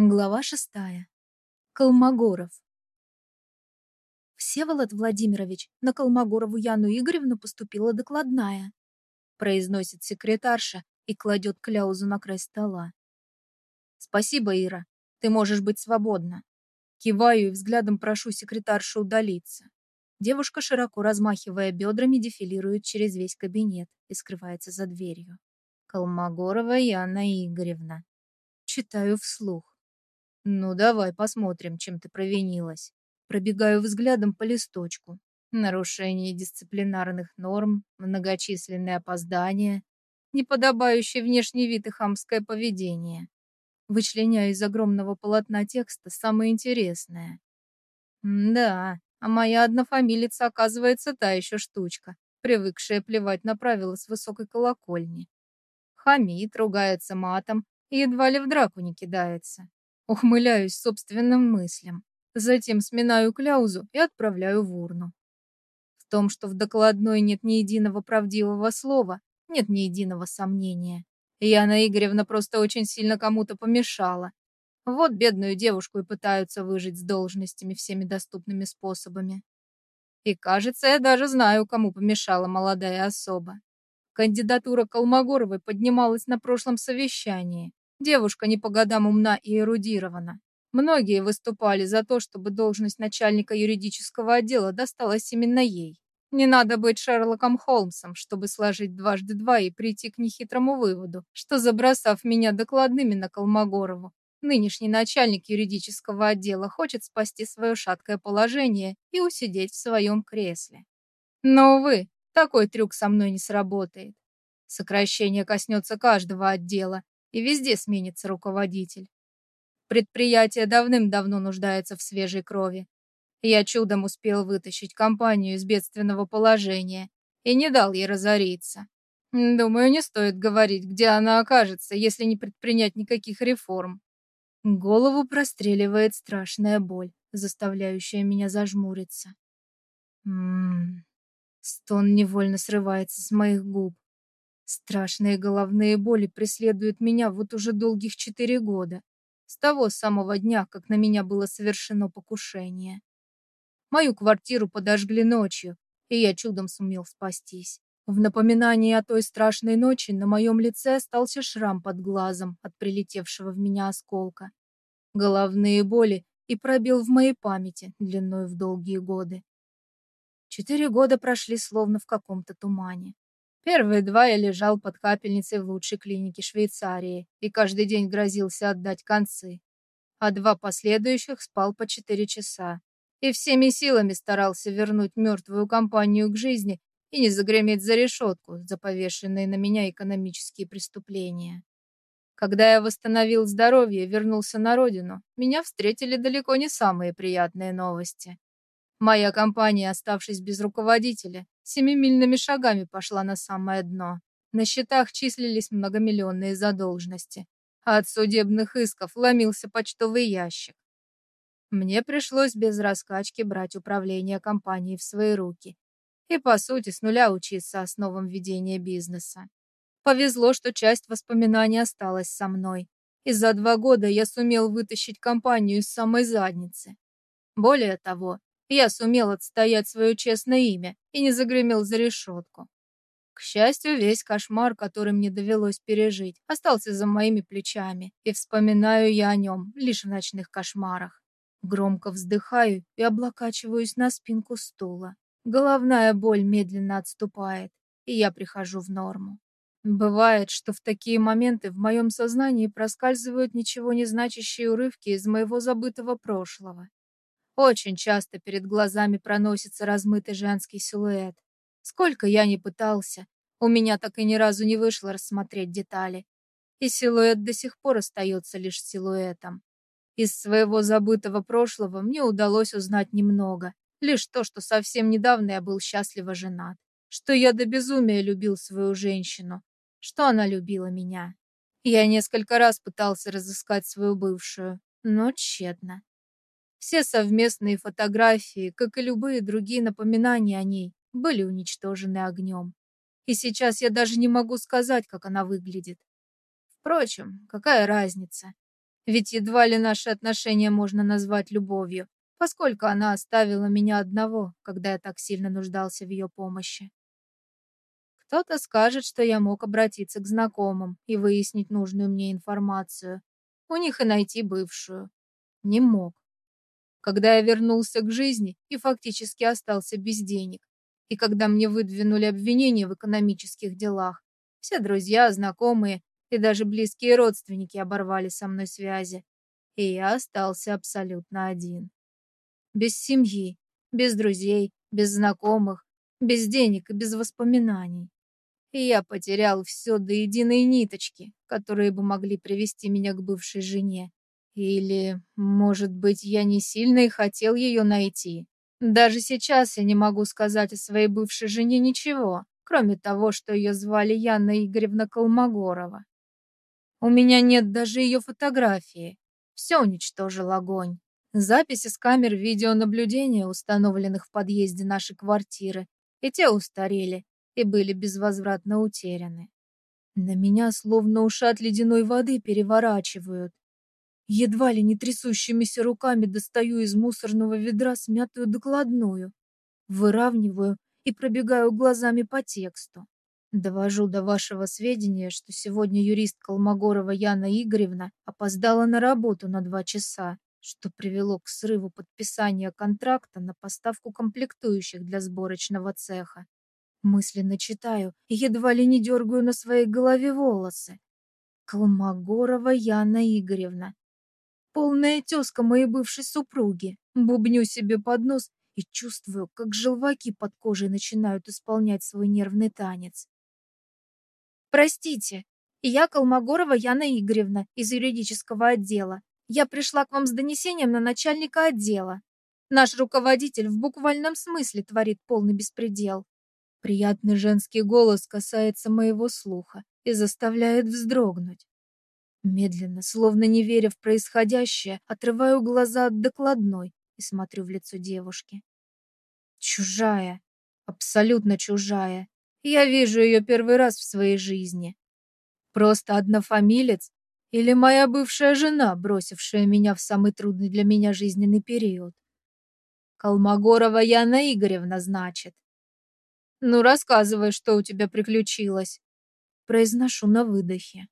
Глава шестая. Колмогоров. «Всеволод Владимирович, на Колмогорову Яну Игоревну поступила докладная», произносит секретарша и кладет кляузу на край стола. «Спасибо, Ира, ты можешь быть свободна». Киваю и взглядом прошу секретаршу удалиться. Девушка, широко размахивая бедрами, дефилирует через весь кабинет и скрывается за дверью. Колмогорова Яна Игоревна. Читаю вслух. Ну, давай посмотрим, чем ты провинилась. Пробегаю взглядом по листочку. Нарушение дисциплинарных норм, многочисленные опоздания, неподобающий внешний вид и хамское поведение. Вычленяю из огромного полотна текста самое интересное. да, а моя однофамилица оказывается та еще штучка, привыкшая плевать на правила с высокой колокольни. Хамит, ругается матом и едва ли в драку не кидается. Ухмыляюсь собственным мыслям. Затем сминаю кляузу и отправляю в урну. В том, что в докладной нет ни единого правдивого слова, нет ни единого сомнения. Яна Игоревна просто очень сильно кому-то помешала. Вот бедную девушку и пытаются выжить с должностями всеми доступными способами. И кажется, я даже знаю, кому помешала молодая особа. Кандидатура Колмогоровой поднималась на прошлом совещании. Девушка не по годам умна и эрудирована. Многие выступали за то, чтобы должность начальника юридического отдела досталась именно ей. Не надо быть Шерлоком Холмсом, чтобы сложить дважды два и прийти к нехитрому выводу, что, забросав меня докладными на Колмогорову, нынешний начальник юридического отдела хочет спасти свое шаткое положение и усидеть в своем кресле. Но, увы, такой трюк со мной не сработает. Сокращение коснется каждого отдела, и везде сменится руководитель. Предприятие давным-давно нуждается в свежей крови. Я чудом успел вытащить компанию из бедственного положения и не дал ей разориться. Думаю, не стоит говорить, где она окажется, если не предпринять никаких реформ. Голову простреливает страшная боль, заставляющая меня зажмуриться. Ммм, стон невольно срывается с моих губ. Страшные головные боли преследуют меня вот уже долгих четыре года, с того самого дня, как на меня было совершено покушение. Мою квартиру подожгли ночью, и я чудом сумел спастись. В напоминании о той страшной ночи на моем лице остался шрам под глазом от прилетевшего в меня осколка. Головные боли и пробил в моей памяти длиной в долгие годы. Четыре года прошли словно в каком-то тумане. Первые два я лежал под капельницей в лучшей клинике Швейцарии и каждый день грозился отдать концы. А два последующих спал по четыре часа. И всеми силами старался вернуть мертвую компанию к жизни и не загреметь за решетку за повешенные на меня экономические преступления. Когда я восстановил здоровье и вернулся на родину, меня встретили далеко не самые приятные новости. Моя компания, оставшись без руководителя, семимильными шагами пошла на самое дно. На счетах числились многомиллионные задолженности, а от судебных исков ломился почтовый ящик. Мне пришлось без раскачки брать управление компанией в свои руки и, по сути, с нуля учиться основам ведения бизнеса. Повезло, что часть воспоминаний осталась со мной, и за два года я сумел вытащить компанию из самой задницы. Более того, я сумел отстоять свое честное имя и не загремел за решетку. К счастью, весь кошмар, который мне довелось пережить, остался за моими плечами, и вспоминаю я о нем лишь в ночных кошмарах. Громко вздыхаю и облокачиваюсь на спинку стула. Головная боль медленно отступает, и я прихожу в норму. Бывает, что в такие моменты в моем сознании проскальзывают ничего не значащие урывки из моего забытого прошлого. Очень часто перед глазами проносится размытый женский силуэт. Сколько я ни пытался, у меня так и ни разу не вышло рассмотреть детали. И силуэт до сих пор остается лишь силуэтом. Из своего забытого прошлого мне удалось узнать немного. Лишь то, что совсем недавно я был счастливо женат. Что я до безумия любил свою женщину. Что она любила меня. Я несколько раз пытался разыскать свою бывшую, но тщетно. Все совместные фотографии, как и любые другие напоминания о ней, были уничтожены огнем. И сейчас я даже не могу сказать, как она выглядит. Впрочем, какая разница? Ведь едва ли наши отношения можно назвать любовью, поскольку она оставила меня одного, когда я так сильно нуждался в ее помощи. Кто-то скажет, что я мог обратиться к знакомым и выяснить нужную мне информацию. У них и найти бывшую. Не мог. Когда я вернулся к жизни и фактически остался без денег, и когда мне выдвинули обвинения в экономических делах, все друзья, знакомые и даже близкие родственники оборвали со мной связи, и я остался абсолютно один. Без семьи, без друзей, без знакомых, без денег и без воспоминаний. И я потерял все до единой ниточки, которые бы могли привести меня к бывшей жене. Или, может быть, я не сильно и хотел ее найти. Даже сейчас я не могу сказать о своей бывшей жене ничего, кроме того, что ее звали Яна Игоревна Колмогорова. У меня нет даже ее фотографии. Все уничтожил огонь. Записи с камер видеонаблюдения, установленных в подъезде нашей квартиры, и те устарели и были безвозвратно утеряны. На меня словно ушат ледяной воды переворачивают. Едва ли не трясущимися руками достаю из мусорного ведра смятую докладную, выравниваю и пробегаю глазами по тексту. Довожу до вашего сведения, что сегодня юрист Колмогорова Яна Игоревна опоздала на работу на два часа, что привело к срыву подписания контракта на поставку комплектующих для сборочного цеха. Мысленно читаю и едва ли не дергаю на своей голове волосы. Колмогорова Яна Игоревна. Полная тезка моей бывшей супруги. Бубню себе под нос и чувствую, как желваки под кожей начинают исполнять свой нервный танец. «Простите, я Колмогорова Яна Игоревна из юридического отдела. Я пришла к вам с донесением на начальника отдела. Наш руководитель в буквальном смысле творит полный беспредел. Приятный женский голос касается моего слуха и заставляет вздрогнуть. Медленно, словно не веря в происходящее, отрываю глаза от докладной и смотрю в лицо девушки. Чужая, абсолютно чужая. Я вижу ее первый раз в своей жизни. Просто однофамилец или моя бывшая жена, бросившая меня в самый трудный для меня жизненный период. Колмогорова Яна Игоревна, значит. «Ну, рассказывай, что у тебя приключилось». Произношу на выдохе.